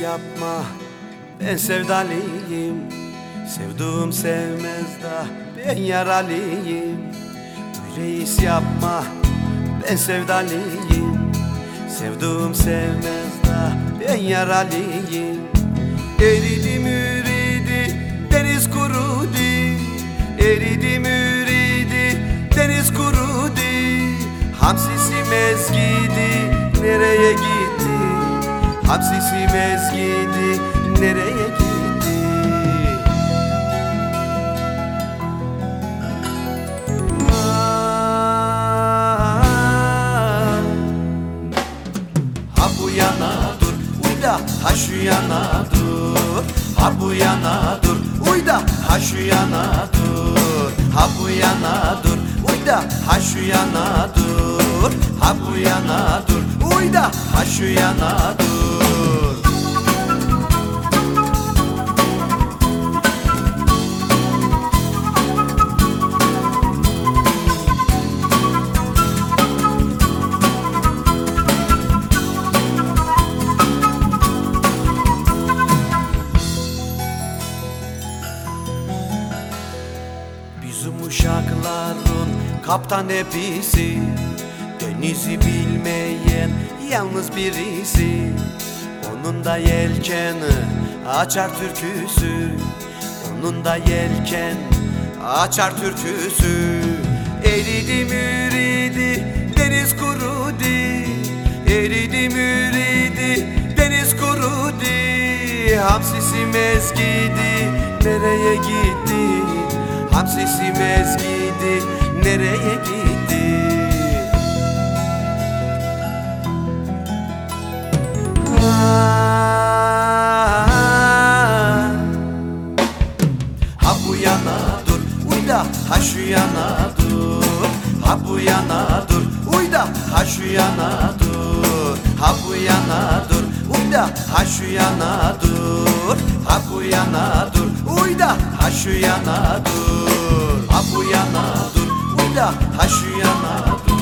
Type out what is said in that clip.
yapma. Ben sevdalıyım Sevduğum sevmez da Ben yaralıyım. Bu reis yapma Ben sevdalıyım Sevduğum sevmez da Ben yaralıyım. Eridi müridi Deniz kurudu Eridi müridi Deniz kurudu Hamsisi mezgidi Nereye Hamsisi mezgidi Nereye gitti. Ha bu yana dur uyda ha şu yana dur. Ha bu yana dur uyda ha şu yana dur. Ha bu yana dur uyda ha şu yana dur. Ha bu yana dur uyda ha şu yana dur Bizim uşakların kaptan hepsi Denizi bilmeyen yalnız birisi. Onun da yelkeni açar türküsü Onun da yelken açar türküsü. Eridi müridi deniz kurudu Eridi müridi deniz kurudu Hamsisi mezgidi nereye gitti Hamsisi mezgidi nereye gitti? Ah. Ha bu yana dur uyda ha şu yana dur. Ha bu yana dur uyda ha şu yana dur. Ha bu yana dur uyda ha şu yana dur. Ha bu yana dur. Uyda ha şu yana dur. Ha bu yana dur. Uyda ha şu yana dur